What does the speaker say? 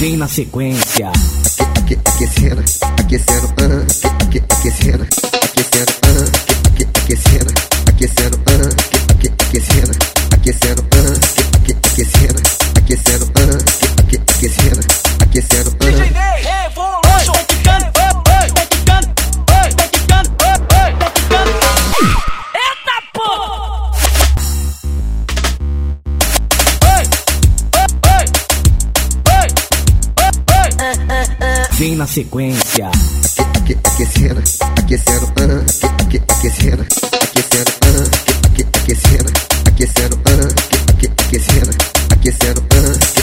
Vem na sequência. Aque, aquecendo, aquecendo, ah, aque, aquecendo, aquecendo, ah, aque, aquecendo, aquecendo, ah, aque, aquecendo, aquecendo, ah, aque, aquecendo, aquecendo, ah, aque, aquecendo, aquecendo, Vem na sequência. Aque, aquecendo, aquecendo, ah, aque, aquecendo, aquecendo, ah, aque, aquecendo, aquecendo, ah, aque, aquecendo, aquecendo,